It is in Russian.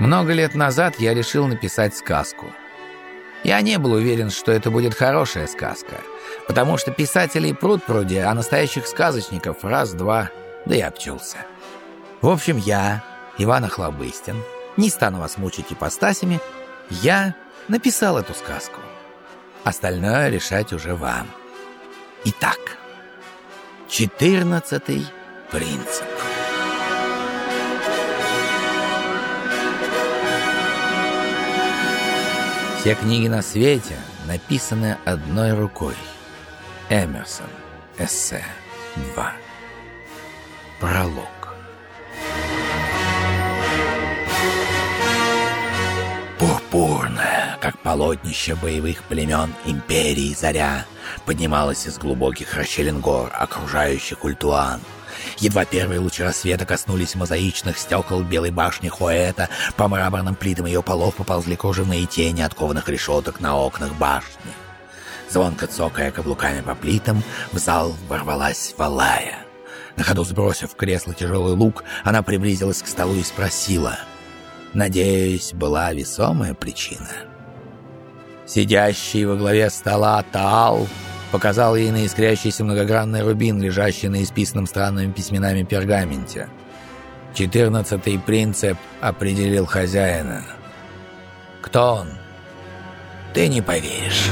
Много лет назад я решил написать сказку. Я не был уверен, что это будет хорошая сказка, потому что писателей пруд пруди, а настоящих сказочников раз-два, да и обчелся. В общем, я, Иван Охлобыстин, не стану вас мучить ипостасями, я написал эту сказку. Остальное решать уже вам. Итак, четырнадцатый принцип. Все книги на свете написаны одной рукой. Эмерсон. Эссе 2. Пролог. Как полотнище боевых племен империи заря, поднималась из глубоких расщелин гор, окружающих Ультуан. Едва первые лучи рассвета коснулись мозаичных стекол белой башни Хуэта, по мраморным плитам ее полов поползли кружевные тени от кованых решеток на окнах башни. Звонко цокая каблуками по плитам, в зал ворвалась Валая. На ходу сбросив в кресло тяжелый лук, она приблизилась к столу и спросила. Надеюсь, была весомая причина. Сидящий во главе стола Таал показал ей на искрящийся многогранный рубин, лежащий на исписанном странными письменами пергаменте. Четырнадцатый принцип определил хозяина. Кто он? Ты не поверишь.